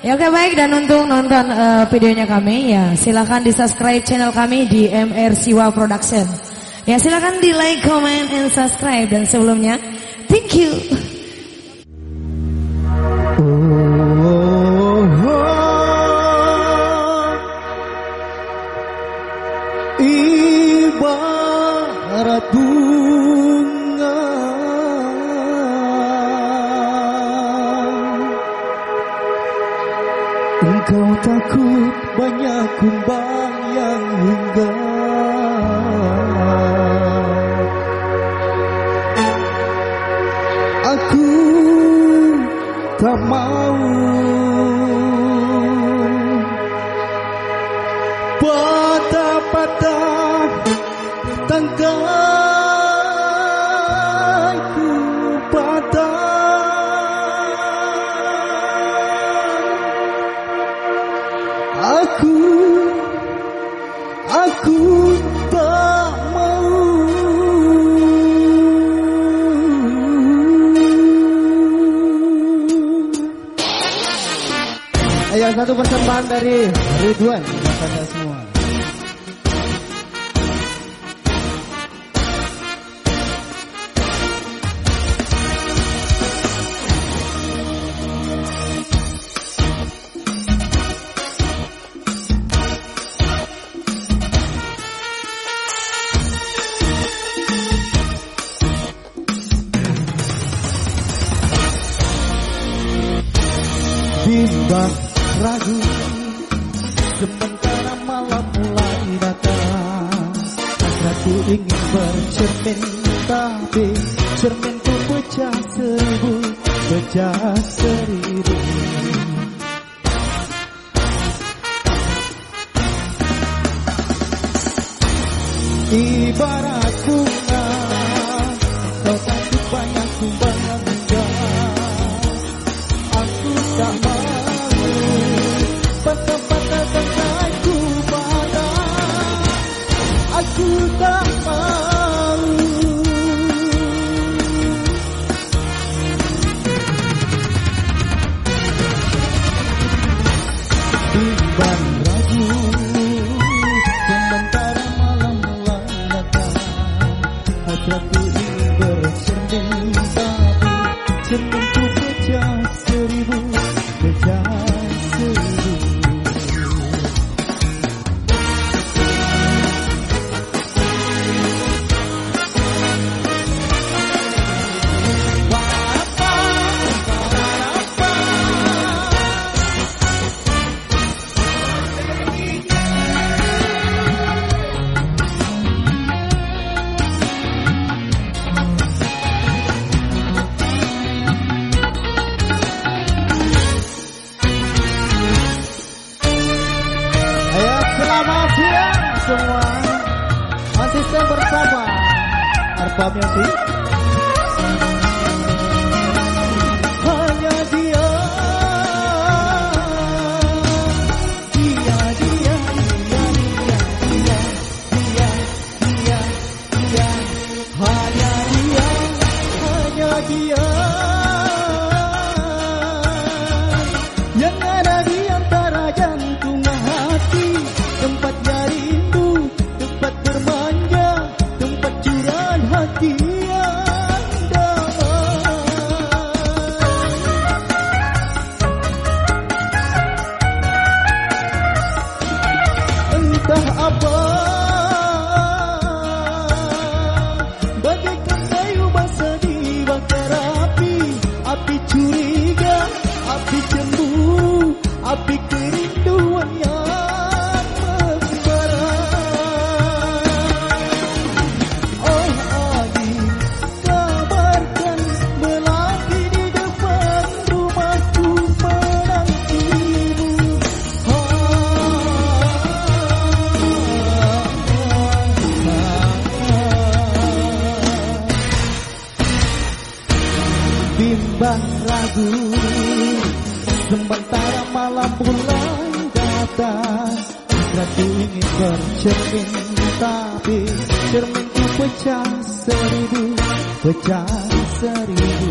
Ya oke baik dan untuk nonton uh, videonya kami ya silahkan di subscribe channel kami di MR Siwa Production. Ya silahkan di like, comment, and subscribe dan sebelumnya thank you. Ibarat Engkau takut banyak kumbang yang hingga Aku tak mau patah-patah tanggaiku Satu persembahan dari Ridwan buat anda semua. Sementara malam mulai datang Hasratku ingin bercermin Tapi cerminku pecah seribu Pecah seribu. Ibarat Tá palminha assim. Bimbang ragu Sementara malam mulai datang. Hasratku ingin bercermin Tapi cerminku pecah seribu Pecah seribu.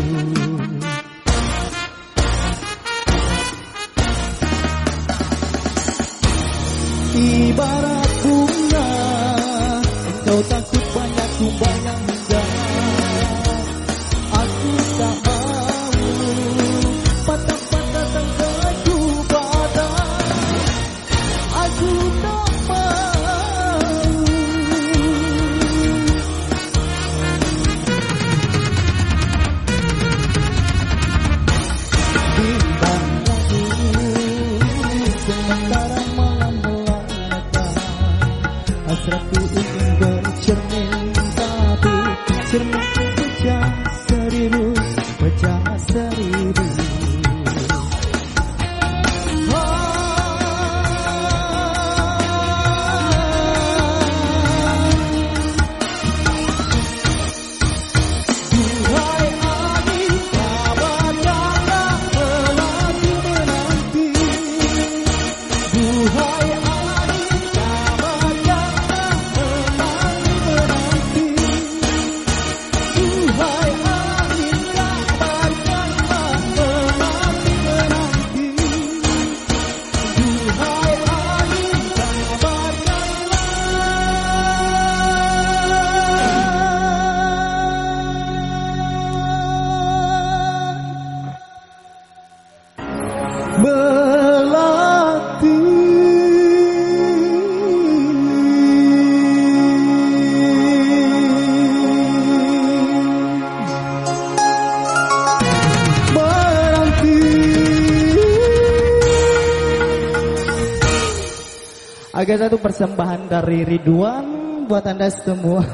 Ibarat bunga Engkau takut banyak tumbang Hasratku Agak satu persembahan dari Ridwan buat anda semua